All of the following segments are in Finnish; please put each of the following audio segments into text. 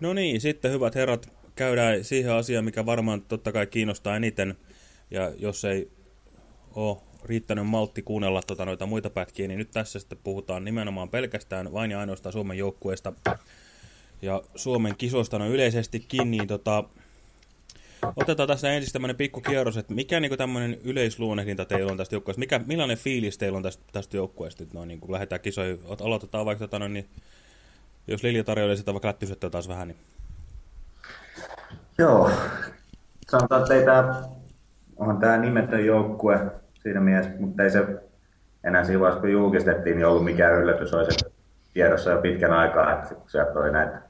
No niin, sitten hyvät herrat, käydään siihen asiaan, mikä varmaan totta kai kiinnostaa eniten. Ja jos ei ole riittänyt maltti kuunnella tota noita muita pätkiä, niin nyt tässä sitten puhutaan nimenomaan pelkästään vain ja ainoastaan Suomen joukkueesta. Ja Suomen kisoista on yleisestikin, niin tota, otetaan tässä ensin tämmöinen pikku kierros, että mikä niin tämmöinen yleisluonnehdinta teillä on tästä joukkueesta? Mikä, millainen fiilis teillä on tästä, tästä joukkueesta, no, niin lähdetään kisoihin? Aloitetaan vaikka, tota, no, niin, jos Lilja tarjoilee sitä vaikka lättysettä taas vähän, niin... Joo, sanotaan, että ei tämä, onhan tämä nimetön joukkue siinä mielessä, mutta ei se enää siinä vaiheessa, kun julkistettiin, niin ollut mikään yllätys, olisi tiedossa jo pitkän aikaa, että sieltä oli näitä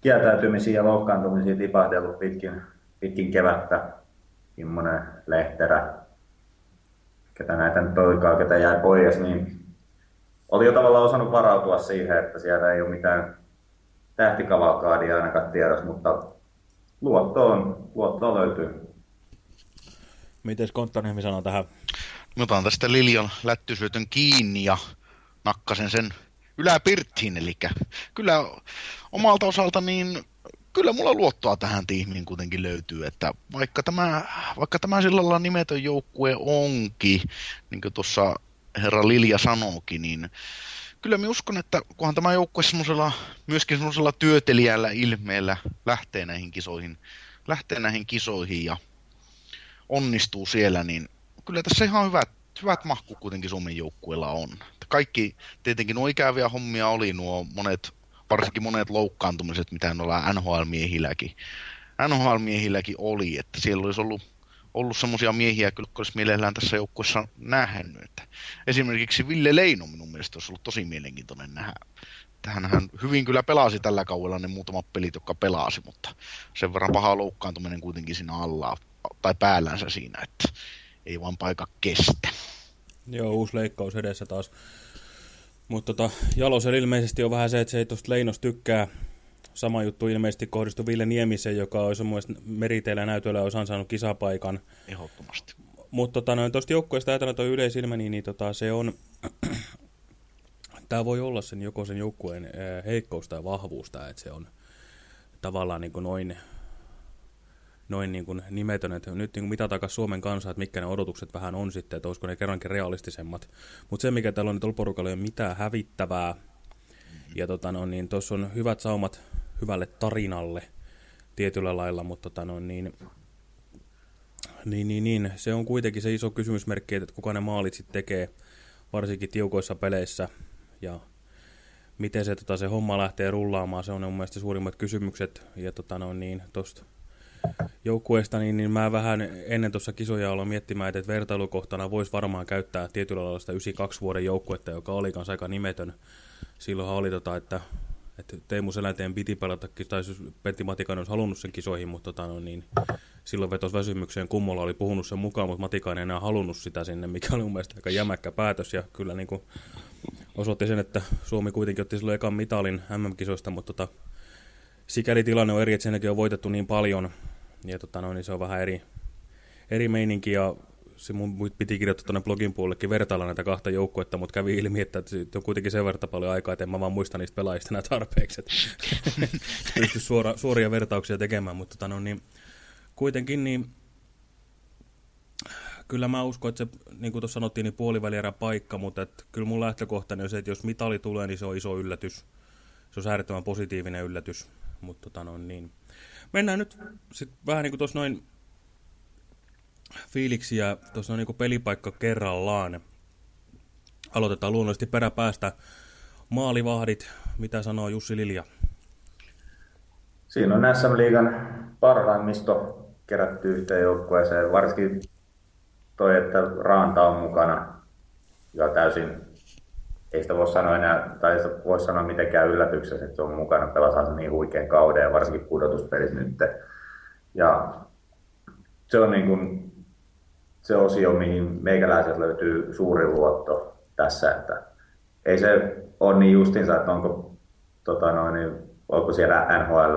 kieltäytymisiä ja loukkaantumisia tipahdellut pitkin, pitkin kevättä, Immonen, Lehterä, ketä näitä nyt olikaan, ketä jäi pois, niin oli jo tavallaan osannut varautua siihen, että siellä ei ole mitään tähtikavalkaadia ainakaan tiedossa, mutta luottoon, luottoon löytyy. Miten Konttaniemi sanoo tähän? Mä otan tästä Liljan lättysyötön kiinni ja nakkasen sen yläpirttiin, eli kyllä omalta osalta niin kyllä mulla luottoa tähän tiimiin kuitenkin löytyy, että vaikka tämä, vaikka tämä sillä lailla nimetön joukkue onkin, niin kuin tuossa herra Lilja sanoikin, niin kyllä mä uskon, että kunhan tämä joukkue semmoisella, myöskin semmoisella työtelijällä ilmeellä lähtee näihin kisoihin, lähtee näihin kisoihin ja onnistuu siellä, niin kyllä tässä ihan hyvät, hyvät mahku kuitenkin Suomen joukkueella on. Kaikki tietenkin nuo ikäviä hommia oli nuo monet, varsinkin monet loukkaantumiset, mitä noilla NHL-miehilläkin, NHL-miehilläkin oli, että siellä olisi ollut ollut semmoisia miehiä, kyllä olisi mielellään tässä joukkueessa nähnyt. Että esimerkiksi Ville Leino minun mielestä olisi ollut tosi mielenkiintoinen nähdä. Tähän hän hyvin kyllä pelasi tällä kaudella ne muutamat pelit, jotka pelasi, mutta sen verran paha loukkaantuminen kuitenkin siinä alla tai päällänsä siinä, että ei vaan paikka kestä. Joo, uusi leikkaus edessä taas. Mutta tota, Jalosel ilmeisesti on vähän se, että se ei tuosta Leinos tykkää. Sama juttu ilmeisesti kohdistui Ville Niemiseen, joka olisi mun meriteillä näytöllä olisi ansainnut kisapaikan. Ehdottomasti. Mutta tota, noin tuosta joukkueesta ajatellaan tuo yleisilmä, niin, niin tota, se on... Tämä voi olla sen joko sen joukkueen heikkous tai vahvuus, tämä, että se on tavallaan niin kuin noin noin niin kuin nimetön, että nyt niin mitä takaisin Suomen kanssa, että mitkä ne odotukset vähän on sitten, että olisiko ne kerrankin realistisemmat. Mutta se, mikä täällä on nyt porukalla, ei ole mitään hävittävää. Ja tota, no, niin tuossa on hyvät saumat hyvälle tarinalle tietyllä lailla, mutta tota, no, niin, niin, niin, niin, se on kuitenkin se iso kysymysmerkki, että kuka ne maalit sitten tekee, varsinkin tiukoissa peleissä. Ja miten se, tota, se homma lähtee rullaamaan, se on mun mielestä suurimmat kysymykset. Ja tota, no, niin, tosta joukkueesta, niin, niin mä vähän ennen tuossa kisoja aloin miettimään, että vertailukohtana voisi varmaan käyttää tietyllä lailla sitä 92 vuoden joukkuetta, joka oli kanssa aika nimetön. Silloinhan oli, tota, että, että Teemu Selänteen piti pelata, tai siis Pentti Matikainen olisi halunnut sen kisoihin, mutta tota, no, niin, silloin vetosi väsymykseen. Kummolla oli puhunut sen mukaan, mutta Matikainen ei enää halunnut sitä sinne, mikä oli mun mielestä aika jämäkkä päätös. Ja kyllä niin kuin, osoitti sen, että Suomi kuitenkin otti silloin ekan mitalin MM-kisoista, mutta tota, sikäli tilanne on eri, että senkin on voitettu niin paljon, ja tota, no, niin se on vähän eri, eri meininki, ja se mun piti kirjoittaa tuonne blogin puolellekin vertailla näitä kahta joukkuetta, mutta kävi ilmi, että on kuitenkin sen verran paljon aikaa, että en mä vaan muista niistä pelaajista enää tarpeeksi, pysty suora, suoria vertauksia tekemään, mutta tota, no, niin, kuitenkin niin kyllä mä uskon, että se, niin kuin tuossa sanottiin, niin puolivälierä paikka, mutta että kyllä mun lähtökohtainen on se, että jos mitali tulee, niin se on iso yllätys. Se on äärettömän positiivinen yllätys. Mutta tota noin niin. Mennään nyt sit vähän niin kuin tuossa noin fiiliksiä, tuossa noin niin pelipaikka kerrallaan. Aloitetaan luonnollisesti peräpäästä. Maalivahdit, mitä sanoo Jussi Lilja? Siinä on SM Liigan parhaimmisto kerätty yhteen joukkueeseen, varsinkin toi, että Raanta on mukana ja täysin ei sitä voi sanoa enää, tai sitä voi sanoa mitenkään yllätyksessä, että se on mukana, pelataan se niin huikean kauden ja varsinkin pudotuspelissä nyt. Ja se on niin kuin se osio, mihin meikäläiset löytyy suuri luotto tässä, että ei se ole niin justinsa, että onko, tota noin, niin, onko siellä NHL,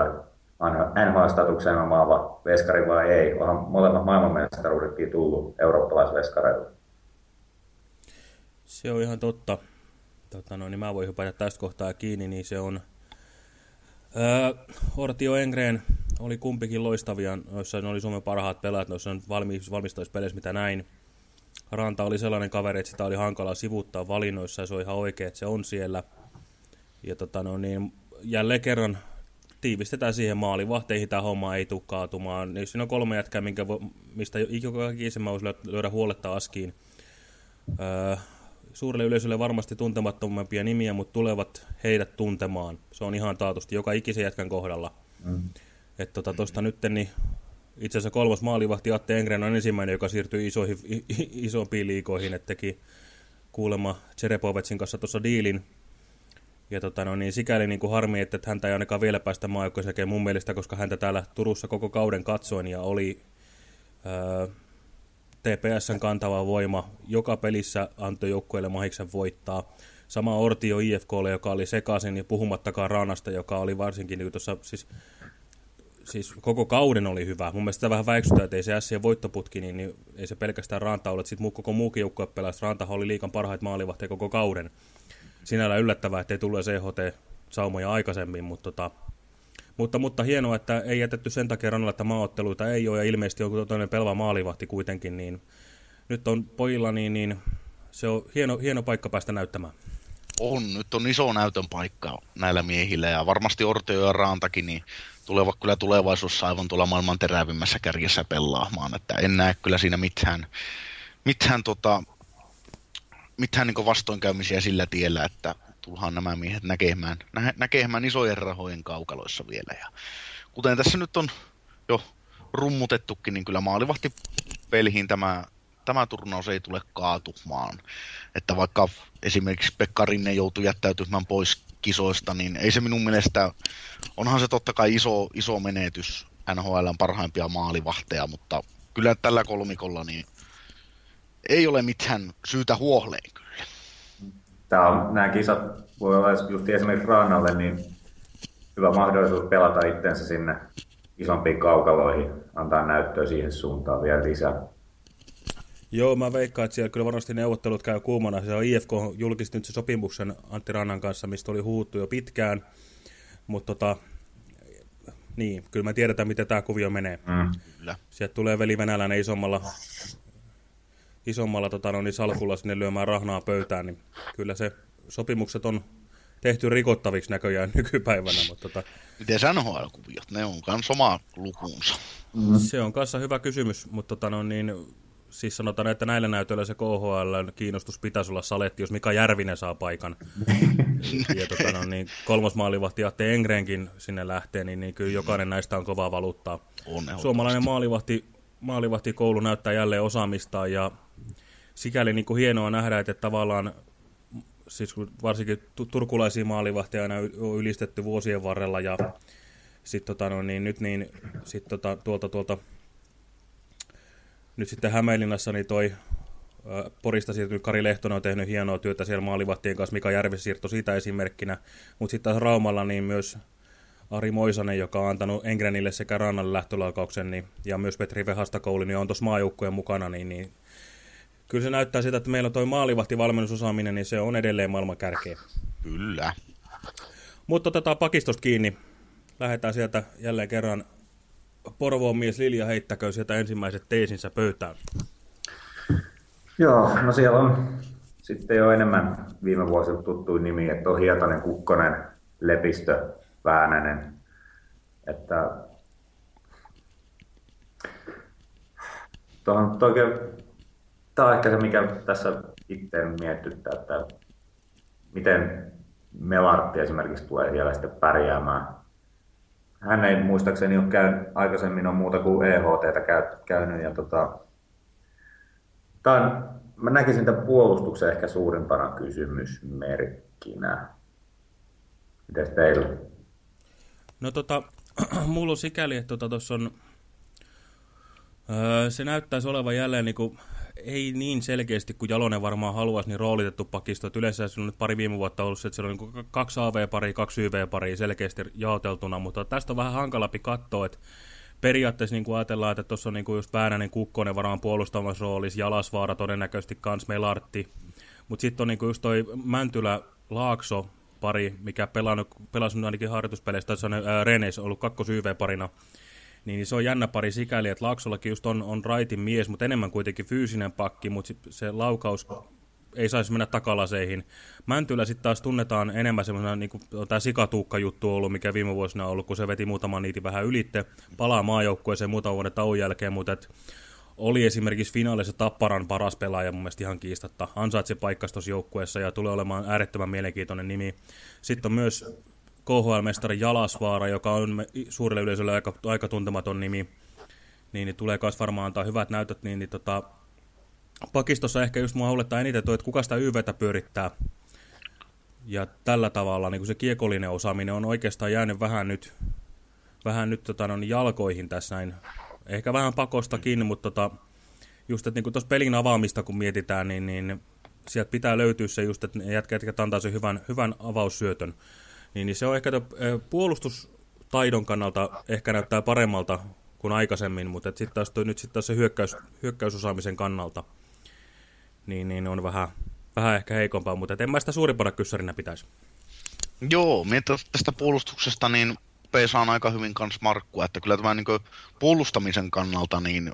NHL-statuksen omaava veskari vai ei. Onhan molemmat maailmanmestaruudetkin tullut eurooppalaisveskareille. Se on ihan totta tota, no, niin mä voin hypätä tästä kohtaa kiinni, niin se on Öö, Ortio Engren oli kumpikin loistavia, noissa ne oli Suomen parhaat pelaajat noissa valmi valmistamispeleissä, mitä näin. Ranta oli sellainen kaveri, että sitä oli hankala sivuttaa valinnoissa ja se on ihan oikein, että se on siellä. Ja tota, no niin, jälleen kerran tiivistetään siihen maalivahteihin, tämä homma ei tule kaatumaan. Jos siinä on kolme jätkää, minkä vo, mistä joka ikisen voisi löydä huoletta askiin. Öö, suurelle yleisölle varmasti tuntemattomampia nimiä, mutta tulevat heidät tuntemaan. Se on ihan taatusti joka ikisen jätkän kohdalla. Mm. Että tota, tosta nyt niin itse asiassa kolmas maalivahti Atte Engren on ensimmäinen, joka siirtyi isoihin, isompiin liikoihin, että teki kuulemma Cerepovetsin kanssa tuossa diilin. Ja tota, no, niin sikäli niin kuin harmi, että häntä ei ainakaan vielä päästä maajoukkoon mun mielestä, koska häntä täällä Turussa koko kauden katsoin ja oli öö, TPSn kantava voima. Joka pelissä antoi joukkueelle mahiksen voittaa. Sama Ortio IFKlle, joka oli sekaisin, ja puhumattakaan Ranasta, joka oli varsinkin niin tuossa, siis, siis koko kauden oli hyvä. Mun mielestä sitä vähän väiksytään, että ei se Sien voittoputki, niin, niin ei se pelkästään Ranta ole. Sitten koko muukin joukkue pelasi. Rantahan oli liikan parhaita maalivahtia koko kauden. Sinällä yllättävää, ettei tullut CHT-saumoja aikaisemmin, mutta tota, mutta, mutta hienoa, että ei jätetty sen takia rannalla, että maaotteluita ei ole, ja ilmeisesti joku toinen pelva maalivahti kuitenkin, niin nyt on pojilla, niin, niin se on hieno, hieno paikka päästä näyttämään. On, nyt on iso näytön paikka näillä miehillä, ja varmasti Orteo ja Raantakin, niin tulevat kyllä tulevaisuudessa aivan tuolla maailman terävimmässä kärjessä pelaamaan, että en näe kyllä siinä mitään, mitään, tota, mitään niin vastoinkäymisiä sillä tiellä, että tullaan nämä miehet näkemään, nä, näkemään isojen rahojen kaukaloissa vielä. Ja kuten tässä nyt on jo rummutettukin, niin kyllä maalivahti peliin tämä, tämä turnaus ei tule kaatumaan. Että vaikka esimerkiksi Pekka Rinne joutui jättäytymään pois kisoista, niin ei se minun mielestä, onhan se totta kai iso, iso menetys NHLn parhaimpia maalivahteja, mutta kyllä tällä kolmikolla niin ei ole mitään syytä huoleen kyllä tämä on, nämä kisat voi olla just esimerkiksi Rannalle niin hyvä mahdollisuus pelata itsensä sinne isompiin kaukaloihin, antaa näyttöä siihen suuntaan vielä lisää. Joo, mä veikkaan, että siellä kyllä varmasti neuvottelut käy kuumana. Se on IFK julkisti nyt se sopimuksen Antti Rannan kanssa, mistä oli huuttu jo pitkään. Mutta tota, niin, kyllä me tiedetään, miten tämä kuvio menee. Mm. Sieltä tulee veli venäläinen isommalla isommalla tota, no, niin salkulla sinne lyömään rahnaa pöytään, niin kyllä se sopimukset on tehty rikottaviksi näköjään nykypäivänä. Mutta, tota, Miten NHL-kuviot? Ne on myös oma lukuunsa. Mm. Se on kanssa hyvä kysymys, mutta tota, no, niin, siis sanotaan, että näillä näytöillä se KHL kiinnostus pitäisi olla saletti, jos Mika Järvinen saa paikan. ja tota, no, niin, kolmas maalivahti Atte Engrenkin sinne lähtee, niin, niin kyllä jokainen näistä on kovaa valuuttaa. On, Suomalainen maalivahti, maalivahtikoulu näyttää jälleen osaamistaan ja sikäli niin kuin hienoa nähdä, että tavallaan siis varsinkin turkulaisia maalivahtia aina on ylistetty vuosien varrella ja sit, tota, no, niin, nyt niin, sit, tota, tuolta, tuolta, nyt sitten Hämeenlinnassa niin toi Porista siirtynyt Kari Lehtonen on tehnyt hienoa työtä siellä maalivahtien kanssa, Mika Järvis siirto siitä esimerkkinä, mutta sitten taas Raumalla niin myös Ari Moisanen, joka on antanut Engrenille sekä Rannalle lähtölaukauksen, niin, ja myös Petri Vehastakouli, niin on tuossa maajoukkojen mukana, niin, niin kyllä se näyttää sitä, että meillä toi maalivahtivalmennusosaaminen, niin se on edelleen maailman kärkeä. Kyllä. Mutta otetaan pakistosta kiinni. Lähdetään sieltä jälleen kerran Porvoon mies Lilja heittäköön sieltä ensimmäiset teesinsä pöytään. Joo, no siellä on sitten jo enemmän viime vuosina tuttuja nimi, että on Hietanen, Kukkonen, Lepistö, Väänänen. Että tuohon oikein tämä on ehkä se, mikä tässä itse miettyttää, että miten Melartti esimerkiksi tulee siellä sitten pärjäämään. Hän ei muistaakseni ole käynyt, aikaisemmin on muuta kuin EHT käy, käynyt. Ja tota, tämän, mä näkisin tämän puolustuksen ehkä suurimpana kysymysmerkkinä. Mites teillä? No tota, mulla on sikäli, että tuossa tota, on, öö, se näyttäisi olevan jälleen niin kuin ei niin selkeästi kuin Jalonen varmaan haluaisi, niin roolitettu pakisto. Että yleensä se on nyt pari viime vuotta ollut, että siellä on niin kaksi AV-paria, kaksi YV-paria selkeästi jaoteltuna, mutta tästä on vähän hankalampi katsoa, että periaatteessa niin kuin ajatellaan, että tuossa on niin kuin just Väänänen Kukkonen varmaan puolustamassa roolissa, Jalasvaara todennäköisesti kans Melartti, mutta sitten on niin kuin just toi Mäntylä Laakso pari, mikä pelasi ainakin harjoituspeleistä, se on ää, Renes ollut kakkos YV-parina, niin, niin se on jännä pari sikäli, että Laaksollakin just on, on raitin mies, mutta enemmän kuitenkin fyysinen pakki, mutta se laukaus ei saisi mennä takalaseihin. Mäntylä sitten taas tunnetaan enemmän semmoisena, niin kuin tämä sikatuukka-juttu ollut, mikä viime vuosina on ollut, kun se veti muutaman niitä vähän ylitte, palaa maajoukkueeseen muutaman vuoden tauon jälkeen, mutta et oli esimerkiksi finaalissa Tapparan paras pelaaja mun mielestä ihan kiistatta. Ansaitsi paikkas tuossa joukkueessa ja tulee olemaan äärettömän mielenkiintoinen nimi. Sitten on myös KHL-mestari Jalasvaara, joka on suurelle yleisölle aika, aika tuntematon nimi. Niin, niin tulee myös varmaan antaa hyvät näytöt, niin, niin tota, pakistossa ehkä just mua huolettaa eniten tuo, että kuka sitä YVtä pyörittää. Ja tällä tavalla niin se kiekollinen osaaminen on oikeastaan jäänyt vähän nyt, vähän nyt tota, no, niin jalkoihin tässä näin. Ehkä vähän pakostakin, mutta tota, just, että niin tuossa pelin avaamista kun mietitään, niin, niin sieltä pitää löytyä se just, että jätkät, jotka antaa sen hyvän, hyvän avaussyötön. Niin, niin se on ehkä puolustustaidon kannalta ehkä näyttää paremmalta kuin aikaisemmin, mutta sitten taas, nyt sitten taas se hyökkäys, hyökkäysosaamisen kannalta – niin, niin on vähän, vähän ehkä heikompaa, mutta en mä sitä suurimpana kyssärinä pitäisi. Joo, mietin tästä puolustuksesta, niin Peesa on aika hyvin kans markkua, että kyllä tämä niin puolustamisen kannalta niin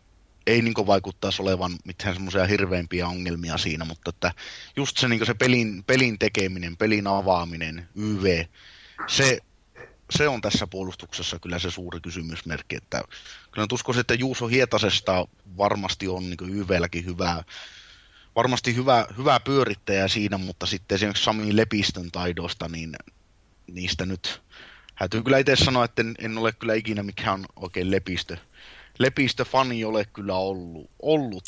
ei niin vaikuttaisi olevan mitään semmoisia hirveämpiä ongelmia siinä, mutta että just se, niin se pelin, pelin tekeminen, pelin avaaminen, YV, se, se on tässä puolustuksessa kyllä se suuri kysymysmerkki, että kyllä uskoisin, että Juuso Hietasesta varmasti on niin YVlläkin hyvää, varmasti hyvä, hyvä pyörittäjä siinä, mutta sitten esimerkiksi Sami Lepistön taidosta, niin niistä nyt häytyy kyllä itse sanoa, että en, en ole kyllä ikinä mikään oikein Lepistö. Lepistö-fani ole kyllä ollut. ollut.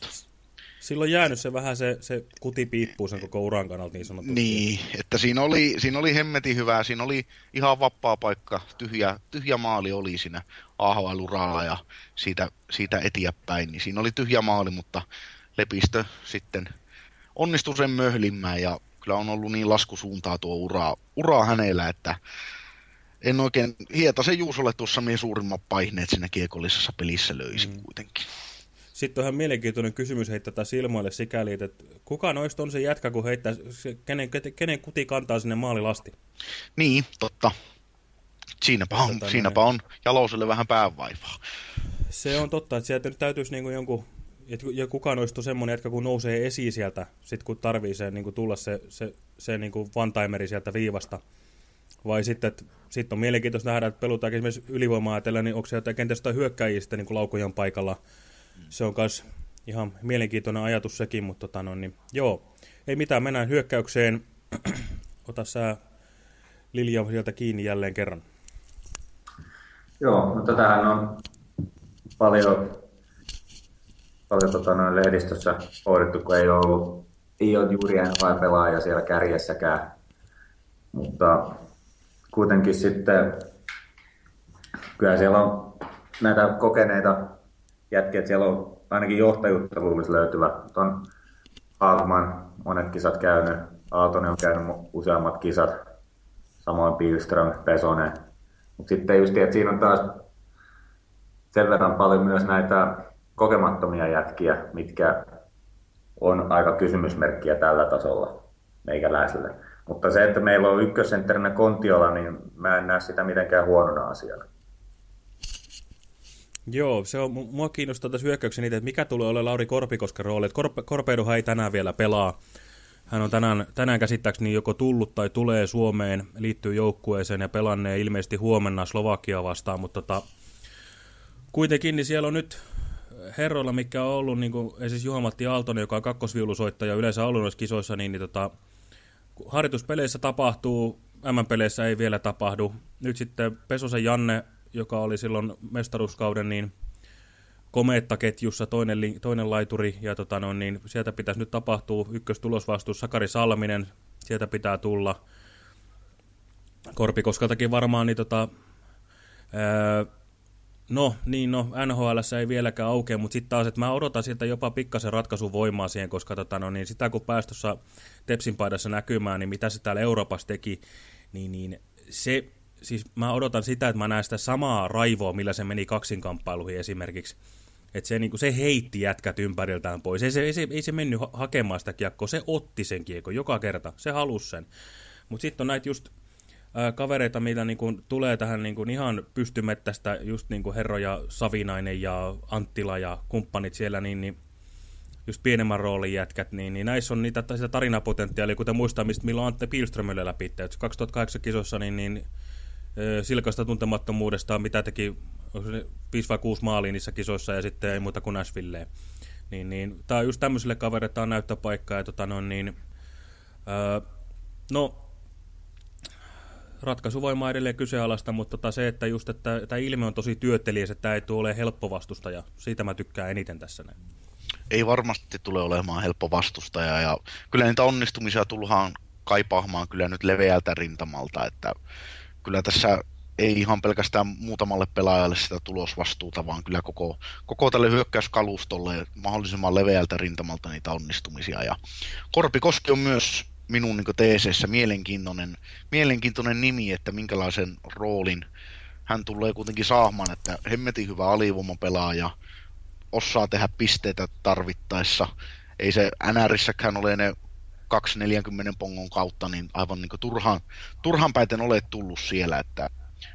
Silloin jäänyt se vähän se, se kutipiippuu sen koko uran kannalta niin sanotusti. Niin, että siinä oli, siinä oli hemmetin hyvää, siinä oli ihan vapaa paikka, tyhjä, tyhjä maali oli siinä AHL-uralla ja siitä, siitä eteenpäin, niin siinä oli tyhjä maali, mutta Lepistö sitten onnistui sen möhlimään ja kyllä on ollut niin laskusuuntaa tuo ura, ura hänellä, että en oikein, Hietasen Juusolle tuossa mie suurimmat paineet siinä kiekollisessa pelissä löysin mm. kuitenkin. Sitten on ihan mielenkiintoinen kysymys heittää tätä silmoille sikäli, että kuka noista on se jätkä, kun heittää, kenen, kenen kuti kantaa sinne maalilasti? Niin, totta. Siinäpä on, tota, siinäpä on Jaloselle vähän päävaivaa. Se on totta, että sieltä nyt täytyisi niin jonkun ja kukaan olisi semmoinen jätkä, kun nousee esiin sieltä, sit kun tarvii se, niin kuin tulla se, se, se niin kuin one sieltä viivasta. Vai sitten, että sit on mielenkiintoista nähdä, että pelutaan esimerkiksi ylivoimaa ajatella, niin onko se jotain kenties jotain hyökkäjistä niin laukojan paikalla. Se on myös ihan mielenkiintoinen ajatus sekin, mutta tota, no, niin, joo, ei mitään, mennään hyökkäykseen. Ota sä Lilja sieltä kiinni jälleen kerran. Joo, mutta tähän on paljon paljon tota, noin lehdistössä hoidettu, kun ei ole ollut ei ole juuri NHL-pelaaja siellä kärjessäkään. Mutta kuitenkin sitten kyllä siellä on näitä kokeneita jätkiä, siellä on ainakin johtajuutta luulisi löytyvä. On Hagman monet kisat käynyt, Aaltonen on käynyt useammat kisat, samoin Pilström, Pesonen. Mutta sitten just, että siinä on taas sen verran paljon myös näitä kokemattomia jätkiä, mitkä on aika kysymysmerkkiä tällä tasolla meikäläiselle. Mutta se, että meillä on ykkössentterinä Kontiola, niin mä en näe sitä mitenkään huonona asiana. Joo, se on, mua kiinnostaa tässä hyökkäyksen niitä, että mikä tulee olemaan Lauri Korpikosken rooli. Korpe, Korpeiduhan ei tänään vielä pelaa. Hän on tänään, tänään käsittääkseni joko tullut tai tulee Suomeen, liittyy joukkueeseen ja pelannee ilmeisesti huomenna Slovakia vastaan, mutta tota, kuitenkin niin siellä on nyt herroilla, mikä on ollut, niin kuin esimerkiksi Juha-Matti Aaltonen, joka on kakkosviulusoittaja yleensä ollut noissa kisoissa, niin, niin tota, harjoituspeleissä tapahtuu, M-peleissä ei vielä tapahdu. Nyt sitten Pesosen Janne, joka oli silloin mestaruuskauden, niin komeettaketjussa toinen, toinen laituri, ja tota, no, niin sieltä pitäisi nyt tapahtua ykköstulosvastuus Sakari Salminen, sieltä pitää tulla. Korpikoskaltakin varmaan, niin tota, ää, No, niin no, NHL ei vieläkään aukea, mutta sitten taas, että mä odotan sieltä jopa pikkasen ratkaisun voimaa siihen, koska tota, no, niin sitä kun pääsi tuossa Tepsin paidassa näkymään, niin mitä se täällä Euroopassa teki, niin, niin se, siis mä odotan sitä, että mä näen sitä samaa raivoa, millä se meni kaksinkamppailuihin esimerkiksi. Että se, niin se heitti jätkät ympäriltään pois. Ei se, ei se, ei se mennyt hakemaan sitä kiekkoa, se otti sen kiekko joka kerta, se halusi sen. Mutta sitten on näitä just kavereita, mitä niin kuin, tulee tähän niin kuin, ihan pystymettästä, just niin kuin Herroja Savinainen ja Anttila ja kumppanit siellä, niin, niin just pienemmän roolin jätkät, niin, niin näissä on niitä sitä tarinapotentiaalia, kuten muistaa, mistä milloin Antti Pilströmille läpi. 2008 kisossa niin, niin silkasta tuntemattomuudesta, mitä teki 5 vai 6 maalia niissä kisoissa ja sitten ei muuta kuin Nashvilleen. Niin, niin, tämä on just tämmöiselle kavereille, tämä on näyttöpaikka ja tota, no, niin, öö, no, ratkaisuvoima edelleen kyseenalaista, mutta tota se, että just, että tämä ilme on tosi työtelijäs, että tämä ei tule ole helppo vastustaja. Siitä mä tykkään eniten tässä näin. Ei varmasti tule olemaan helppo vastustaja ja kyllä niitä onnistumisia tullaan kaipaamaan kyllä nyt leveältä rintamalta, että kyllä tässä ei ihan pelkästään muutamalle pelaajalle sitä tulosvastuuta, vaan kyllä koko, koko tälle hyökkäyskalustolle mahdollisimman leveältä rintamalta niitä onnistumisia. Ja Korpikoski on myös minun niin teeseessä mielenkiintoinen, mielenkiintoinen nimi, että minkälaisen roolin hän tulee kuitenkin saamaan, että hemmetin hyvä alivoimapelaaja, osaa tehdä pisteitä tarvittaessa. Ei se NRissäkään ole ne 240 pongon kautta, niin aivan niin turhan, turhan päiten ole tullut siellä, että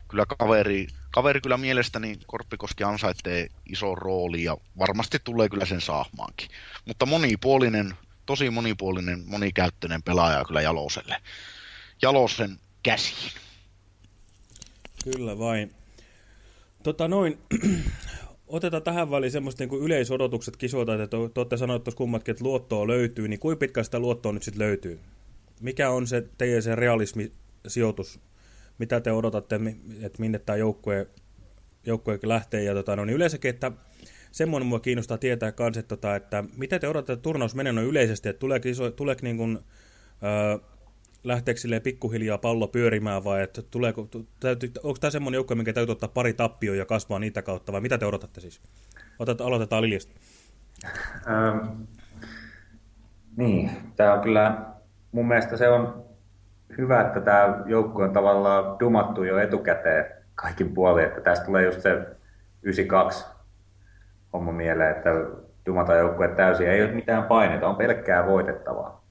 kyllä kaveri, kaveri kyllä mielestäni Korppikoski ansaitsee iso rooli ja varmasti tulee kyllä sen saamaankin. Mutta monipuolinen, tosi monipuolinen, monikäyttöinen pelaaja kyllä Jaloselle. Jalosen käsiin. Kyllä vain. Tota noin, otetaan tähän väliin semmoista niin yleisodotukset kisoita, että te, te olette sanoneet tuossa kummatkin, että luottoa löytyy, niin kuinka pitkä sitä luottoa nyt sitten löytyy? Mikä on se teidän se realismisijoitus? Mitä te odotatte, että minne tämä joukkue, joukkue lähtee? Ja tota, no, niin yleensäkin, että semmoinen mua kiinnostaa tietää kans, että, tota, että mitä te odotatte, turnaus menee noin yleisesti, että tuleeko, iso, tuleeko niin kuin, öö, lähteekö pikkuhiljaa pallo pyörimään vai että tuleeko, täytyy, onko tämä semmoinen joukko, minkä täytyy ottaa pari tappio ja kasvaa niitä kautta vai mitä te odotatte siis? Otat, aloitetaan Liljasta. Ähm, niin, tämä on kyllä, mun mielestä se on hyvä, että tämä joukko on tavallaan dumattu jo etukäteen kaikin puolin, että tästä tulee just se 92 homma mieleen, että dumata joukkue täysin, ei ole mitään paineita, on pelkkää voitettavaa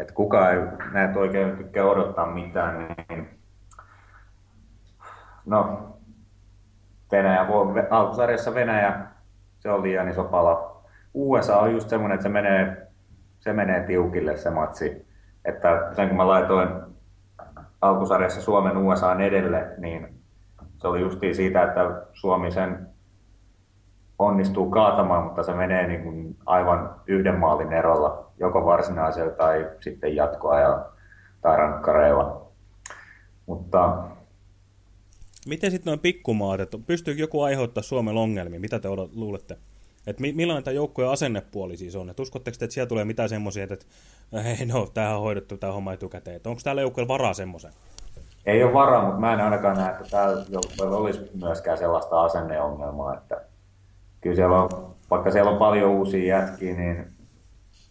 että kukaan ei näet oikein tykkää odottaa mitään, niin no, Venäjä, alkusarjassa Venäjä, se on liian iso pala. USA on just semmoinen, että se menee, se menee tiukille se matsi. Että sen kun mä laitoin alkusarjassa Suomen USA edelle, niin se oli justiin siitä, että Suomi sen onnistuu kaatamaan, mutta se menee niin kuin aivan yhden maalin erolla, joko varsinaisella tai sitten jatkoa ja tai rankkareilla. Mutta Miten sitten noin pikkumaat, että pystyykö joku aiheuttaa Suomen ongelmia? Mitä te luulette? Et millainen tämä joukkojen asennepuoli siis on? Et uskotteko te, että siellä tulee mitään semmoisia, että hei no, tämähän on hoidettu tämä homma etukäteen. Et onko täällä joukkojen varaa semmoisen? Ei ole varaa, mutta mä en ainakaan näe, että täällä joukkoilla olisi myöskään sellaista asenneongelmaa, että kyllä siellä on, vaikka siellä on paljon uusia jätkiä, niin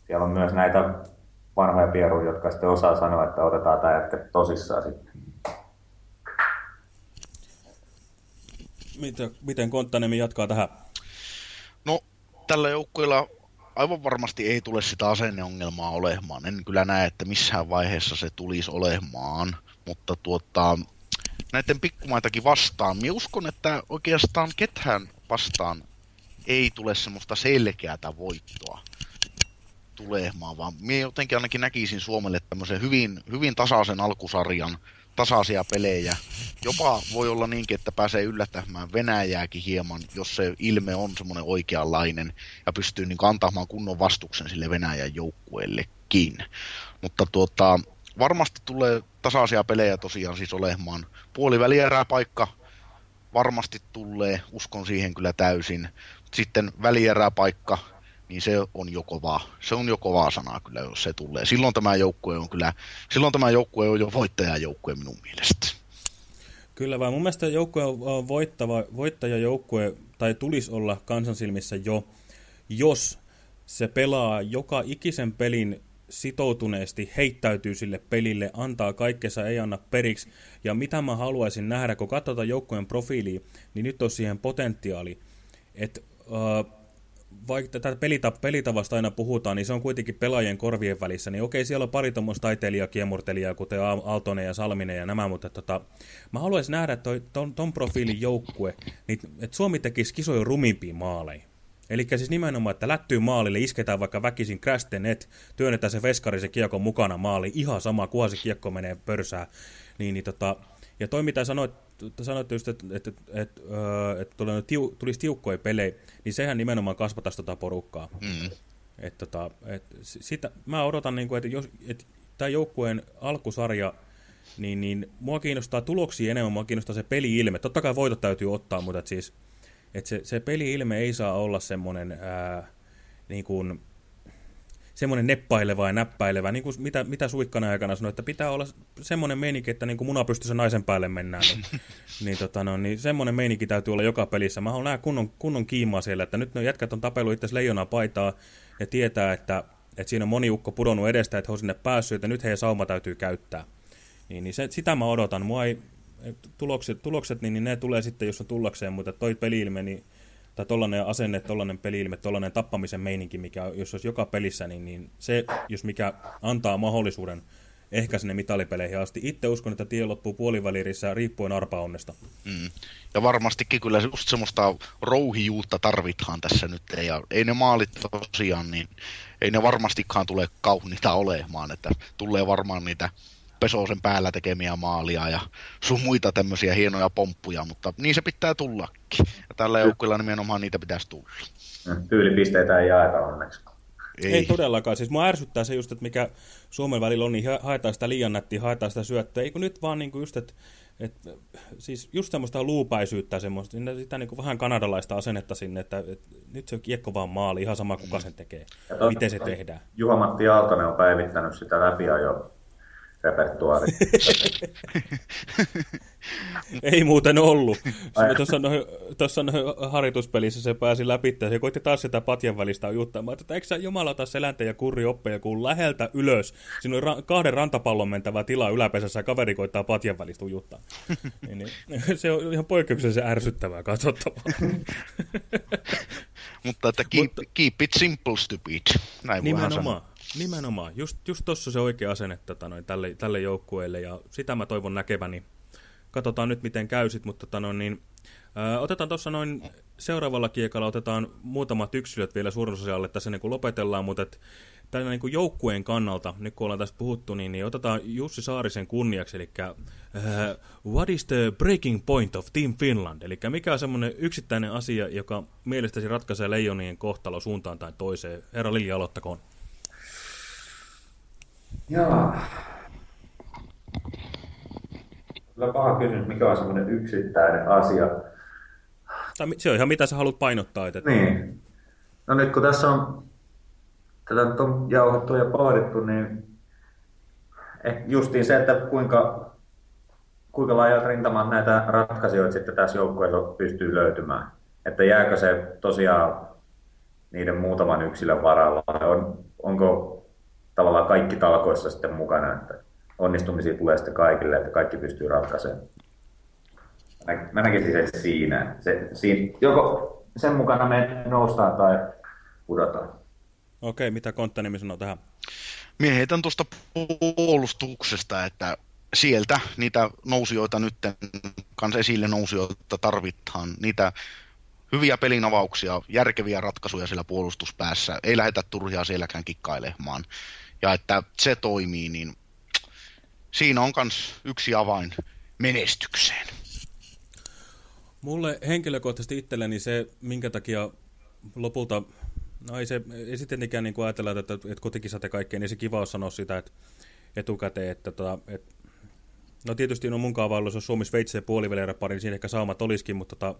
siellä on myös näitä vanhoja pieruja, jotka sitten osaa sanoa, että otetaan tämä jätkä tosissaan sitten. Miten, miten Konttanemi jatkaa tähän? No, tällä joukkueella aivan varmasti ei tule sitä asenneongelmaa olemaan. En kyllä näe, että missään vaiheessa se tulisi olemaan, mutta tuota, näiden pikkumaitakin vastaan. Minä uskon, että oikeastaan ketään vastaan ei tule semmoista selkeää voittoa tulemaan, vaan minä jotenkin ainakin näkisin Suomelle tämmöisen hyvin, hyvin tasaisen alkusarjan, tasaisia pelejä. Jopa voi olla niinkin, että pääsee yllättämään Venäjääkin hieman, jos se ilme on semmoinen oikeanlainen ja pystyy niin antamaan kunnon vastuksen sille Venäjän joukkueellekin. Mutta tuota, varmasti tulee tasaisia pelejä tosiaan siis olemaan. Puolivälierää paikka varmasti tulee, uskon siihen kyllä täysin sitten välieräpaikka, niin se on jo kova, se on jo kova sana kyllä, jos se tulee. Silloin tämä joukkue on kyllä, silloin tämä joukkue on jo voittajajoukkue minun mielestä. Kyllä vaan mun mielestä joukkue on voittava, voittajajoukkue, tai tulisi olla kansansilmissä jo, jos se pelaa joka ikisen pelin sitoutuneesti, heittäytyy sille pelille, antaa kaikkensa, ei anna periksi. Ja mitä mä haluaisin nähdä, kun katsotaan joukkueen profiiliin, niin nyt on siihen potentiaali, että vaikka tätä pelita, pelitavasta aina puhutaan, niin se on kuitenkin pelaajien korvien välissä. Niin okei, siellä on pari tuommoista taiteilijaa, kiemurtelijaa, kuten Aaltonen ja Salminen ja nämä, mutta tota, mä haluaisin nähdä, toi, ton, ton profiilin joukkue, niin, että Suomi tekisi kisoja rumimpiin maaleihin. Eli siis nimenomaan, että lättyy maalille, isketään vaikka väkisin crash the net, työnnetään se veskari se kiekko mukana maali, ihan sama, kunhan se kiekko menee pörsää. Niin, niin tota, ja toi mitä sanoit, sanoit just, että, että, että, että, että tulisi tiukkoja pelejä, niin sehän nimenomaan kasvattaisi tota porukkaa. Mm. Että, tota, että sitä, mä odotan, niin kuin, että, jos, että tämä joukkueen alkusarja, niin, niin mua kiinnostaa tuloksia enemmän, mua kiinnostaa se peli-ilme. Totta kai voitot täytyy ottaa, mutta että siis, että se, se peli-ilme ei saa olla semmoinen ää, niin kuin, semmoinen neppaileva ja näppäilevä, niin kuin mitä, mitä Suikkana aikana sanoi, että pitää olla semmoinen meininki, että niin kuin muna pystyssä naisen päälle mennään. Niin, niin, tota, no, niin semmoinen meininki täytyy olla joka pelissä. Mä haluan nähdä kunnon, kunnon kiimaa siellä, että nyt ne jätkät on tapellut itse leijonaa paitaa ja tietää, että, että siinä on moni ukko pudonnut edestä, että he on sinne päässyt, että nyt heidän sauma täytyy käyttää. Niin, niin se, sitä mä odotan. Mua ei, tulokset, tulokset niin, niin ne tulee sitten, jos on tullakseen, mutta toi peli-ilme, niin tai tollainen asenne, tollainen peliilme, tollainen tappamisen meininki, mikä jos olisi joka pelissä, niin, niin se, jos mikä antaa mahdollisuuden ehkä sinne mitalipeleihin asti. Itse uskon, että tie loppuu puolivälirissä riippuen arpaonnesta. Mm. Ja varmastikin kyllä just semmoista rouhijuutta tarvitaan tässä nyt. Ja ei ne maalit tosiaan, niin ei ne varmastikaan tule kauniita olemaan. Että tulee varmaan niitä Pesosen päällä tekemiä maalia ja sun muita tämmöisiä hienoja pomppuja, mutta niin se pitää tullakin. Ja tällä joukkueella nimenomaan niitä pitäisi tulla. Tyylipisteitä ei jaeta onneksi. Ei. ei todellakaan. Siis mua ärsyttää se just, että mikä Suomen välillä on, niin haetaan sitä liian nättiä, haetaan sitä syöttöä. Eikö nyt vaan niin kuin just, että et, siis just semmoista luupäisyyttä, semmoista, sitä niin kuin vähän kanadalaista asennetta sinne, että et, nyt se on kiekko vaan maali, ihan sama kuka sen tekee, miten se tehdään. Juha-Matti Aaltonen on päivittänyt sitä läpi jo repertuaari. Ei muuten ollut. Tuossa no, tuossa no, harjoituspelissä se pääsi läpi ja se koitti taas sitä patjan välistä ujuttamaan, että eikö sä jumalata seläntä ja kurri oppeja, kun läheltä ylös. Siinä on ra kahden rantapallon mentävä tila yläpesässä ja kaveri koittaa patjan välistä ujuttaa. niin, niin, se on ihan poikkeuksellisen ärsyttävää katsottavaa. Mutta että keep, Mutta, keep it simple stupid. Näin nimenomaan. Nimenomaan. Just, just tuossa se oikea asenne tota, noin, tälle, tälle joukkueelle ja sitä mä toivon näkeväni. Katsotaan nyt miten käysit, mutta tota, noin, niin, ää, otetaan tuossa noin seuraavalla kiekalla otetaan muutamat yksilöt vielä suurinnosalle tässä niin kuin lopetellaan, mutta et, tämän niin kuin joukkueen kannalta, nyt kun ollaan tästä puhuttu, niin, niin otetaan Jussi Saarisen kunniaksi, eli uh, what is the breaking point of Team Finland? Eli mikä on semmoinen yksittäinen asia, joka mielestäsi ratkaisee leijonien kohtalo suuntaan tai toiseen? Herra Lilja, aloittakoon. Joo. Kyllä paha kysymys, mikä on semmoinen yksittäinen asia. Tai se on ihan mitä sä haluat painottaa. Että... Niin. No nyt kun tässä on tätä nyt on jauhettu ja pohdittu, niin justiin se, että kuinka, kuinka laajat rintamat näitä ratkaisijoita sitten tässä joukkueella pystyy löytymään. Että jääkö se tosiaan niiden muutaman yksilön varalla vai on, onko tavallaan kaikki talkoissa sitten mukana, että onnistumisia tulee sitten kaikille, että kaikki pystyy ratkaisemaan. Mä näkisin sen siinä. Se, siinä. Joko sen mukana me noustaan tai pudotaan. Okei, mitä Konttanimi sanoo tähän? Mie heitän tuosta puolustuksesta, että sieltä niitä nousijoita nyt, kanssa esille nousijoita tarvitaan, niitä hyviä pelinavauksia, järkeviä ratkaisuja siellä puolustuspäässä, ei lähdetä turhia sielläkään kikkailemaan ja että se toimii, niin siinä on myös yksi avain menestykseen. Mulle henkilökohtaisesti itselleni se, minkä takia lopulta, no ei, se, ei sitten ikään niin ajatella, että, että kotikisat ja kaikkea, niin se kiva on sanoa sitä että etukäteen, että, että, tota, että no tietysti no mun kaavailu, jos Suomi-Sveitsi ja pari, niin siinä ehkä saumat olisikin, mutta tota,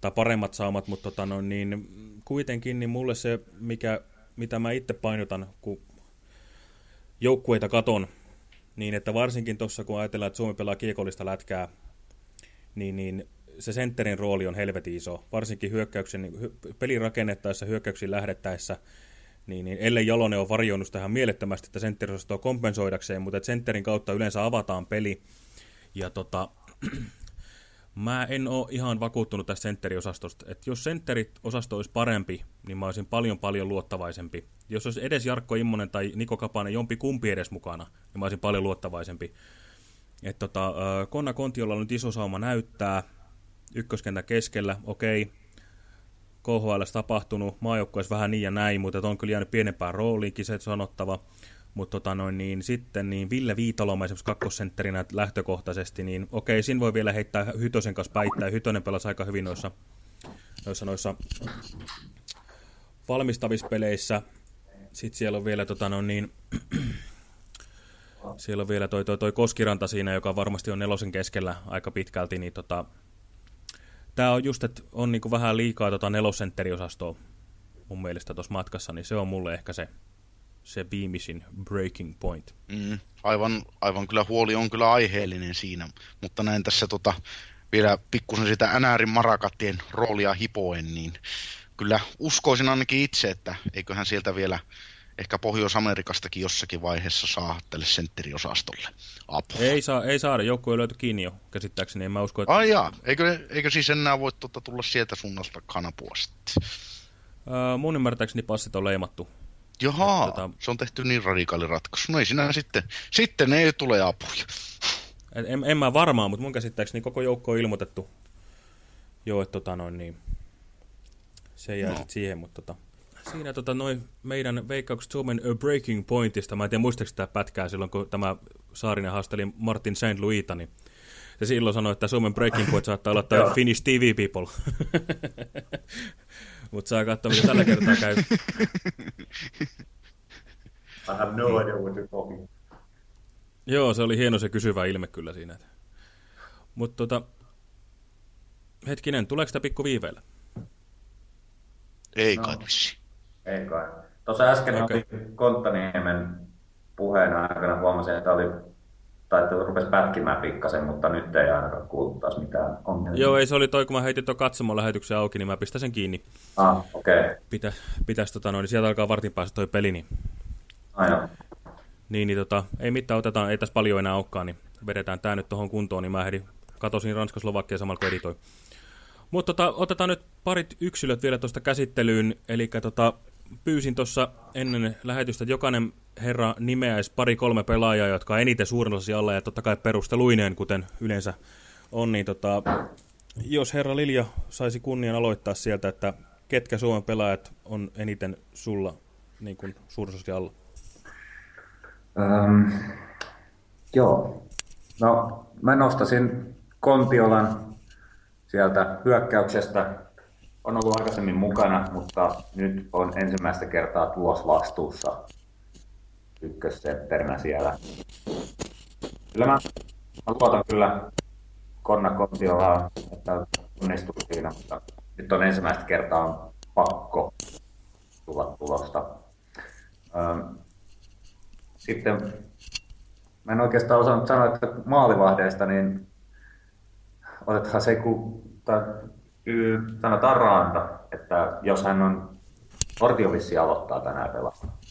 tai paremmat saumat, mutta tota, no, niin kuitenkin niin mulle se, mikä, mitä mä itse painotan, kun joukkueita katon, niin että varsinkin tuossa kun ajatellaan, että Suomi pelaa kiekollista lätkää, niin, niin se sentterin rooli on helvetin iso, varsinkin hyökkäyksen, pelin rakennettaessa, hyökkäyksiin lähdettäessä, niin, niin ellei Jalonen ole varjoinut tähän mielettömästi, että sentteriosastoa kompensoidakseen, mutta että sentterin kautta yleensä avataan peli, ja tota, Mä en ole ihan vakuuttunut tästä sentteriosastosta. Että jos sentteriosasto olisi parempi, niin mä olisin paljon paljon luottavaisempi. Jos olisi edes Jarkko Immonen tai Niko Kapanen, jompi kumpi edes mukana, niin mä olisin paljon luottavaisempi. Että tota, Konna Kontiolla on nyt iso sauma näyttää. Ykköskentän keskellä, okei. KHL tapahtunut, maajoukkueessa vähän niin ja näin, mutta on kyllä jäänyt pienempään rooliinkin se sanottava. Mutta tota noin, niin sitten niin Ville Viitalooma esimerkiksi kakkosentterinä lähtökohtaisesti, niin okei, siinä voi vielä heittää Hytosen kanssa päittää. Hytonen pelasi aika hyvin noissa, noissa, noissa valmistavissa peleissä. Sitten siellä on vielä tota noin, niin, siellä on vielä toi, toi, toi Koskiranta siinä, joka varmasti on nelosen keskellä aika pitkälti, niin tota, tämä on just, että on niinku vähän liikaa tota nelosentteriosastoa mun mielestä tuossa matkassa, niin se on mulle ehkä se se viimeisin breaking point. Mm, aivan, aivan kyllä huoli on kyllä aiheellinen siinä, mutta näin tässä tota, vielä pikkusen sitä NRin marakattien roolia hipoen, niin kyllä uskoisin ainakin itse, että eiköhän sieltä vielä ehkä Pohjois-Amerikastakin jossakin vaiheessa saa tälle sentteriosastolle apua. Ei, saa, ei saada, joukkue löyty kiinni jo, käsittääkseni, en mä usko, että... Ai jaa, eikö, eikö siis enää voi tuota, tulla sieltä suunnasta kanapua sitten? Uh, mun ymmärtääkseni passit on leimattu Jaha, tota, se on tehty niin radikaali ratkaisu. No ei sinä sitten, sitten ei tule apuja. En, en mä varmaan, mutta mun käsittääkseni koko joukko on ilmoitettu. Joo, että tota noin niin, se jää no. sitten siihen, mutta tota, siinä tota noin meidän veikkaukset Suomen A Breaking Pointista, mä en tiedä muistaako sitä pätkää silloin, kun tämä Saarinen haasteli Martin St. Louisita, niin se silloin sanoi, että Suomen Breaking Point saattaa olla tämä Finnish TV People. Mutta saa katsoa, mitä tällä kertaa käy. I have no idea what you're talking. Joo, se oli hieno se kysyvä ilme kyllä siinä. Mutta tota, hetkinen, tuleeko sitä pikku viiveellä? Ei no. kai Ei kai. Tuossa äsken okay. oli Konttaniemen puheen aikana huomasin, että oli tai että rupesi pätkimään pikkasen, mutta nyt ei ainakaan kuultu taas mitään ongelmia. Joo, ei se oli toi, kun mä heitin tuon katsomon lähetyksen auki, niin mä pistän sen kiinni. Ah, okei. Okay. Pitä, pitäis, tota, noin, niin sieltä alkaa vartin päästä toi peli, niin... Ah, Niin, niin tota, ei mitään, otetaan, ei tässä paljon enää olekaan, niin vedetään tää nyt tuohon kuntoon, niin mä ehdin, katosin Ranska-Slovakia samalla kuin editoin. Mutta tota, otetaan nyt parit yksilöt vielä tuosta käsittelyyn, eli tota, pyysin tuossa ennen lähetystä, että jokainen herra nimeäisi pari-kolme pelaajaa, jotka eniten suurin osasi alla, ja totta kai perusteluineen, kuten yleensä on, niin tota, jos herra Lilja saisi kunnian aloittaa sieltä, että ketkä Suomen pelaajat on eniten sulla niin kuin suurin alla? Um, joo. No, mä nostasin Kontiolan sieltä hyökkäyksestä on ollut aikaisemmin mukana, mutta nyt on ensimmäistä kertaa tulosvastuussa ykkössentterinä siellä. Kyllä mä, mä luotan kyllä Konna Kontiolaan, että onnistuu siinä, mutta nyt on ensimmäistä kertaa pakko tulla tulosta. Sitten mä en oikeastaan osannut sanoa, että maalivahdeista, niin otetaan se, kun sanotaan Ranta, että jos hän on Ortiovissi aloittaa tänään pelaamaan.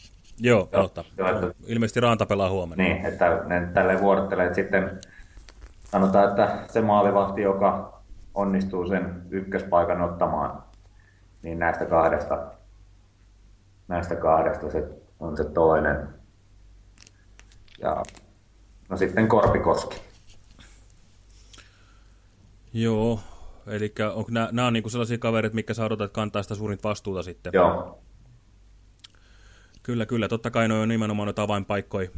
Joo, aloittaa. Jo, että, Ilmeisesti Ranta pelaa huomenna. Niin, että ne tälleen vuorottelee, että sitten sanotaan, että se maalivahti, joka onnistuu sen ykköspaikan ottamaan, niin näistä kahdesta, näistä kahdesta se on se toinen. Ja no sitten Korpikoski. Joo, Eli nämä on niinku sellaisia kavereita, mitkä sä odotat kantaa sitä suurinta vastuuta sitten. Joo. Kyllä, kyllä. Totta kai ne on nimenomaan noita avainpaikkoja.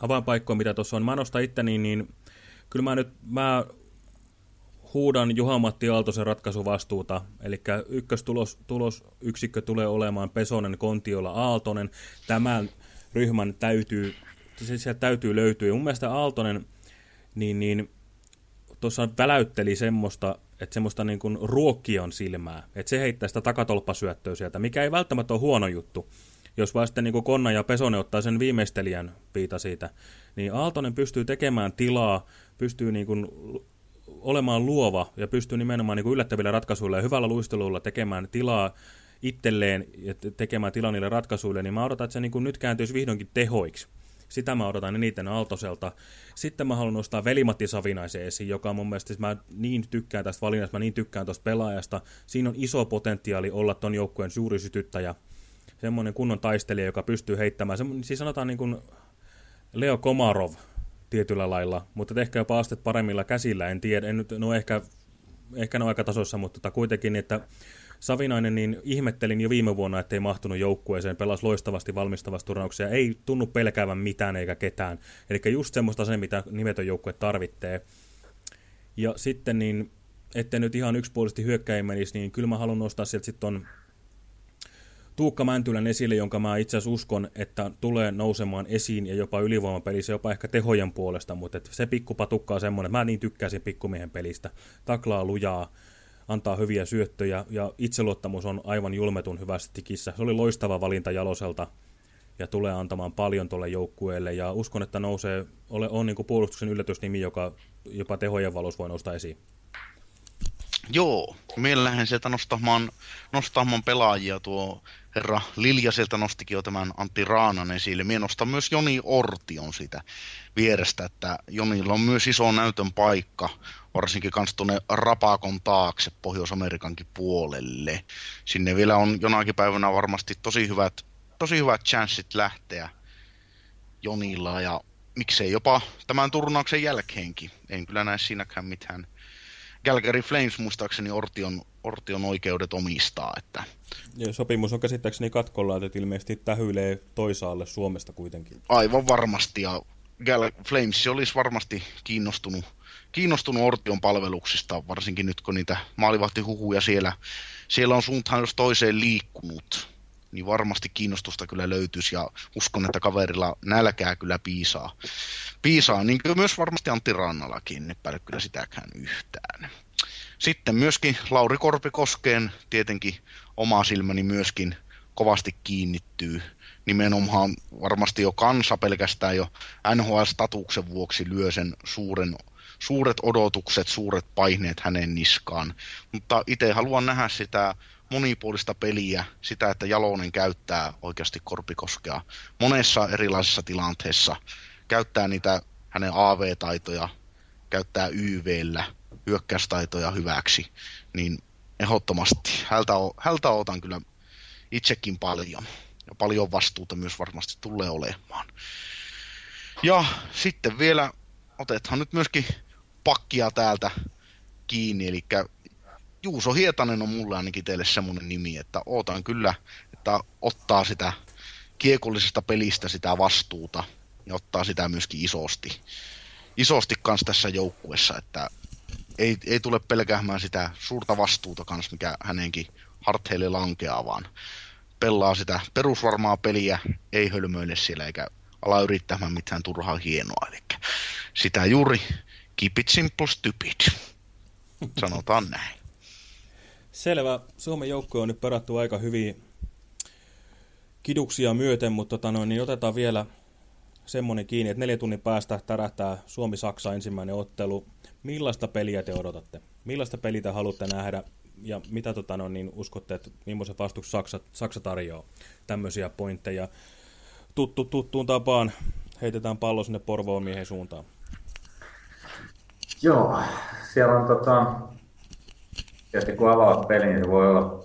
Avainpaikkoja, mitä tuossa on. Mä nostan itse, niin, niin kyllä mä nyt mä huudan Juha-Matti Aaltosen ratkaisuvastuuta. Eli ykköstulos tulos, yksikkö tulee olemaan Pesonen, Kontiola, Aaltonen. Tämän ryhmän täytyy, siis täytyy löytyä. Ja mun mielestä Aaltonen, niin, niin tuossa väläytteli semmoista, että semmoista niin kuin ruokkion silmää, että se heittää sitä takatolppasyöttöä sieltä, mikä ei välttämättä ole huono juttu. Jos sitten niin kuin Konna ja Pesone ottaa sen viimeistelijän piita siitä, niin Aaltonen pystyy tekemään tilaa, pystyy niin kuin olemaan luova ja pystyy nimenomaan niin kuin yllättävillä ratkaisuilla ja hyvällä luistelulla tekemään tilaa itselleen ja tekemään tilaa niille ratkaisuille, niin mä odotan, että se niin kuin nyt kääntyisi vihdoinkin tehoiksi. Sitä mä odotan eniten Aaltoselta. Sitten mä haluan nostaa Velimatti Savinaisen esiin, joka mun mielestä, mä niin tykkään tästä valinnasta, mä niin tykkään tuosta pelaajasta. Siinä on iso potentiaali olla ton joukkueen suuri sytyttäjä. Semmoinen kunnon taistelija, joka pystyy heittämään. Semmo, siis sanotaan niin kuin Leo Komarov tietyllä lailla, mutta ehkä jopa astet paremmilla käsillä, en tiedä, en nyt, no ehkä, ehkä ne on aika tasossa, mutta tota kuitenkin, että Savinainen, niin ihmettelin jo viime vuonna, ettei mahtunut joukkueeseen, pelasi loistavasti valmistavasti turnauksia, ei tunnu pelkäävän mitään eikä ketään. Eli just semmoista se, mitä nimetön joukkue tarvitsee. Ja sitten niin, ettei nyt ihan yksipuolisesti hyökkäin menisi, niin kyllä mä haluan nostaa sieltä sitten Tuukka Mäntylän esille, jonka mä itse asiassa uskon, että tulee nousemaan esiin ja jopa ylivoimapelissä, jopa ehkä tehojen puolesta, mutta se pikkupatukka on semmoinen, mä niin tykkäsin pikkumiehen pelistä. Taklaa lujaa, antaa hyviä syöttöjä ja itseluottamus on aivan julmetun hyvästi tikissä. Se oli loistava valinta Jaloselta ja tulee antamaan paljon tuolle joukkueelle ja uskon, että nousee, ole, on niin puolustuksen yllätysnimi, joka jopa tehojen valossa voi nostaa esiin. Joo, mielellähän sieltä nostamaan, nostamaan pelaajia tuo herra Liljaselta nostikin jo tämän Antti Raanan esille. Mie nostan myös Joni Ortion sitä vierestä, että Jonilla on myös iso näytön paikka, varsinkin kans tuonne Rapakon taakse Pohjois-Amerikankin puolelle. Sinne vielä on jonakin päivänä varmasti tosi hyvät, tosi hyvät chanssit lähteä Jonilla ja miksei jopa tämän turnauksen jälkeenkin. En kyllä näe siinäkään mitään. Calgary Flames muistaakseni Ortion, Ortion oikeudet omistaa. Että... Ja sopimus on käsittääkseni katkolla, että ilmeisesti tähyilee toisaalle Suomesta kuitenkin. Aivan varmasti, ja Gal- Flames olisi varmasti kiinnostunut, kiinnostunut Ortion palveluksista, varsinkin nyt kun niitä maalivahtihuhuja siellä, siellä on suuntaan jos toiseen liikkunut, niin varmasti kiinnostusta kyllä löytyisi ja uskon, että kaverilla nälkää kyllä piisaa. Piisaa, niin kuin myös varmasti Antti Rannallakin, epäile kyllä sitäkään yhtään. Sitten myöskin Lauri Korpikoskeen tietenkin oma silmäni myöskin kovasti kiinnittyy nimenomaan varmasti jo kansa pelkästään jo NHL-statuksen vuoksi lyö sen suuren, suuret odotukset, suuret paineet hänen niskaan. Mutta itse haluan nähdä sitä monipuolista peliä, sitä, että Jalonen käyttää oikeasti korpikoskea monessa erilaisessa tilanteessa, käyttää niitä hänen AV-taitoja, käyttää YVllä, hyökkäystaitoja hyväksi, niin ehdottomasti hältä, hältä otan kyllä itsekin paljon ja paljon vastuuta myös varmasti tulee olemaan. Ja sitten vielä otetaan nyt myöskin pakkia täältä kiinni, eli Juuso Hietanen on mulle ainakin teille semmoinen nimi, että ootan kyllä, että ottaa sitä kiekollisesta pelistä sitä vastuuta ja ottaa sitä myöskin isosti. Isosti kanssa tässä joukkuessa, että ei, ei tule pelkäämään sitä suurta vastuuta kanssa, mikä hänenkin harteille lankeaa, vaan pelaa sitä perusvarmaa peliä, ei hölmöile siellä eikä ala yrittämään mitään turhaa hienoa. Eli sitä juuri keep it simple stupid. Sanotaan näin. Selvä. Suomen joukko on nyt perattu aika hyvin kiduksia myöten, mutta tota noin, niin otetaan vielä semmoinen kiinni, että neljä tunnin päästä tärähtää Suomi-Saksa ensimmäinen ottelu. Millaista peliä te odotatte? Millaista peliä te haluatte nähdä? ja mitä tota, no, niin uskotte, että millaisen vastuksen Saksa, Saksa tarjoaa tämmöisiä pointteja. Tuttu, tuttuun tapaan heitetään pallo sinne Porvoon miehen suuntaan. Joo, siellä on tota, tietysti kun avaat pelin, niin se voi olla,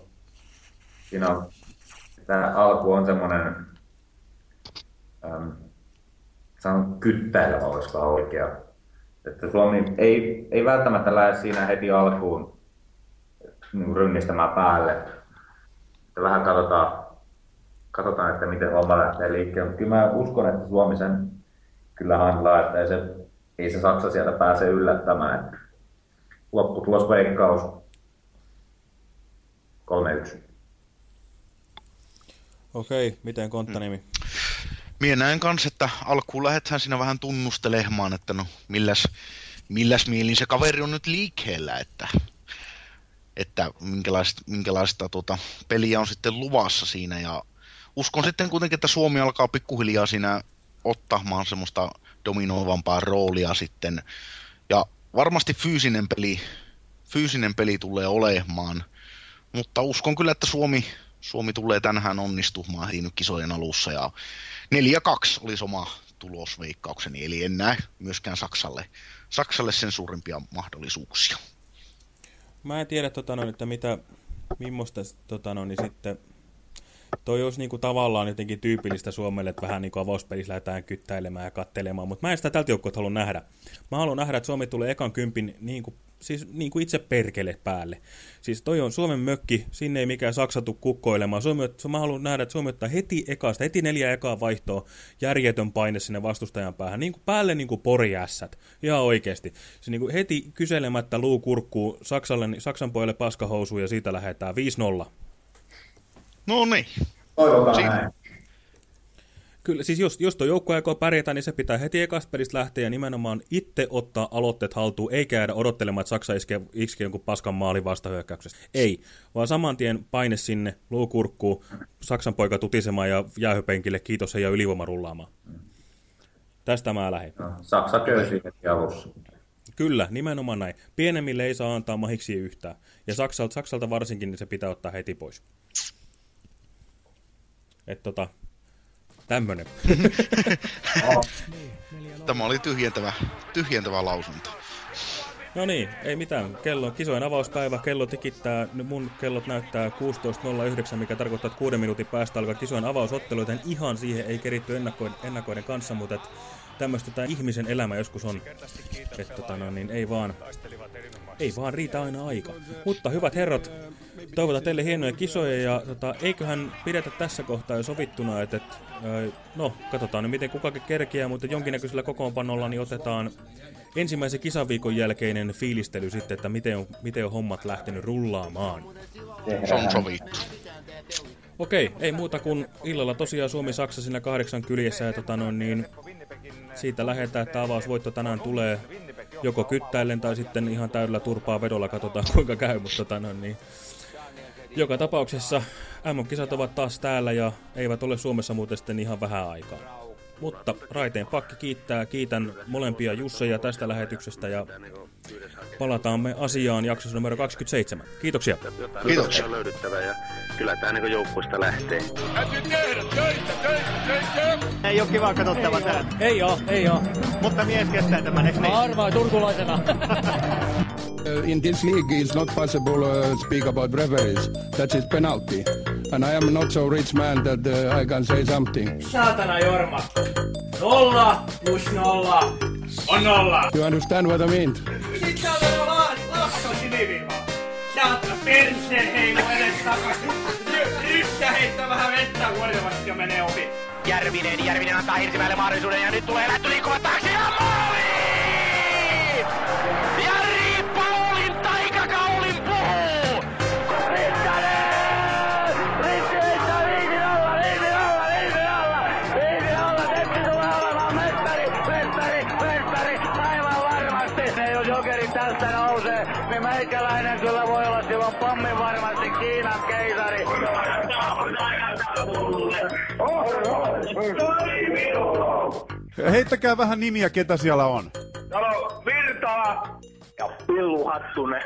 siinä on, tämä alku on semmoinen, ähm, sanon kyttäilevä, olisiko oikea. Että Suomi ei, ei välttämättä lähde siinä heti alkuun niin rynnistämään päälle. Ja vähän katsotaan, katsotaan, että miten homma lähtee liikkeelle. Mutta kyllä mä uskon, että Suomi sen kyllä handlaa, että ei se, ei se Saksa sieltä pääse yllättämään. Lopputulos veikkaus 3-1. Okei, miten konttanimi? Mie näen kanssa, että alkuun lähdetään siinä vähän tunnustelemaan, että no milläs, milläs mielin se kaveri on nyt liikkeellä, että että minkälaista, minkälaista tuota, peliä on sitten luvassa siinä. Ja uskon sitten kuitenkin, että Suomi alkaa pikkuhiljaa siinä ottamaan semmoista dominoivampaa roolia sitten. Ja varmasti fyysinen peli, fyysinen peli tulee olemaan, mutta uskon kyllä, että Suomi, Suomi tulee tänään onnistumaan heti kisojen alussa. Ja 4-2 olisi oma tulosveikkaukseni, eli en näe myöskään Saksalle, Saksalle sen suurimpia mahdollisuuksia. Mä en tiedä, tota, no, että mitä, millaista tota, no, niin sitten toi olisi niinku tavallaan jotenkin tyypillistä Suomelle, että vähän niinku avauspelissä lähdetään kyttäilemään ja kattelemaan, mutta mä en sitä tältä joukkueelta halua nähdä. Mä haluan nähdä, että Suomi tulee ekan kympin niinku, siis niinku itse perkele päälle. Siis toi on Suomen mökki, sinne ei mikään Saksa tuu kukkoilemaan. Suomi, mä haluan nähdä, että Suomi ottaa heti ekasta, heti neljä ekaa vaihtoa, järjetön paine sinne vastustajan päähän, niinku päälle niinku poriässät, ihan oikeasti. Se niinku heti kyselemättä luu kurkkuu Saksalle, Saksan pojalle paskahousuun ja siitä lähdetään 5-0. No niin. Toivotaan näin. Kyllä, siis jos, jos tuo joukko aikoo pärjätä, niin se pitää heti ekasta pelistä lähteä ja nimenomaan itse ottaa aloitteet haltuun, eikä jäädä odottelemaan, että Saksa iskee, iskee jonkun paskan maalin vastahyökkäyksessä. Ei, vaan saman tien paine sinne, luukurkkuu, Saksan poika tutisemaan ja jäähypenkille, kiitos ja ylivoima rullaamaan. Tästä mä lähden. No, Saksa köysi heti alussa. Kyllä, nimenomaan näin. Pienemmille ei saa antaa mahiksi yhtään. Ja Saksalta, Saksalta varsinkin niin se pitää ottaa heti pois. Että tota, tämmönen. Tämä oli tyhjentävä, tyhjentävä lausunto. No niin, ei mitään. Kello on kisojen avauspäivä. Kello tikittää, mun kellot näyttää 16.09, mikä tarkoittaa, että kuuden minuutin päästä alkaa kisojen avausottelu, joten ihan siihen ei keritty ennakoiden, ennakoiden kanssa, mutta tämmöistä tämä ihmisen elämä joskus on. Että tota, no, niin ei vaan, ei vaan riitä aina aika. Mutta hyvät herrat, toivotan teille hienoja kisoja ja tota, eiköhän pidetä tässä kohtaa jo sovittuna, että et, no katsotaan nyt miten kukakin kerkeää, mutta jonkinnäköisellä kokoonpanolla niin otetaan ensimmäisen kisaviikon jälkeinen fiilistely sitten, että miten on, miten on hommat lähtenyt rullaamaan. Se on sovittu. Okei, ei muuta kuin illalla tosiaan Suomi-Saksa siinä kahdeksan kyljessä ja tota noin, niin siitä lähdetään, että avausvoitto tänään tulee joko kyttäillen tai sitten ihan täydellä turpaa vedolla, katsotaan kuinka käy, mutta tota noin, niin joka tapauksessa MM-kisat ovat taas täällä ja eivät ole Suomessa muuten sitten ihan vähän aikaa. Mutta Raiteen pakki kiittää, kiitän molempia Jusseja tästä lähetyksestä ja palataan me asiaan jaksossa numero 27. Kiitoksia. Kiitoksia. löydyttävä ja kyllä tämä niin joukkuista lähtee. Täytyy tehdä töitä, töitä, töitä! Ei ole kiva katsottava tää. Ei oo, ei oo. Mutta mies kestää tämän, eikö niin? Mä arvaan turkulaisena. Uh, in this league it's not possible to speak about referees. That is penalty. And I am not so rich man that uh, I can say something. Saatana Jorma. Nolla plus nolla on nolla. You understand what I mean? Sit sä oot vaan lakko siniviiva. Saatana perseen heilu edes takaisin. Ryssä heittää vähän vettä huolivasti ja menee ohi. Järvinen, Järvinen antaa Hirsimäelle mahdollisuuden ja nyt tulee lähtö liikkuvat taakse ja maali! Pommin varmasti Kiinan keisari. Heittäkää vähän nimiä, ketä siellä on. Täällä on Virtala ja Pillu Hattunen.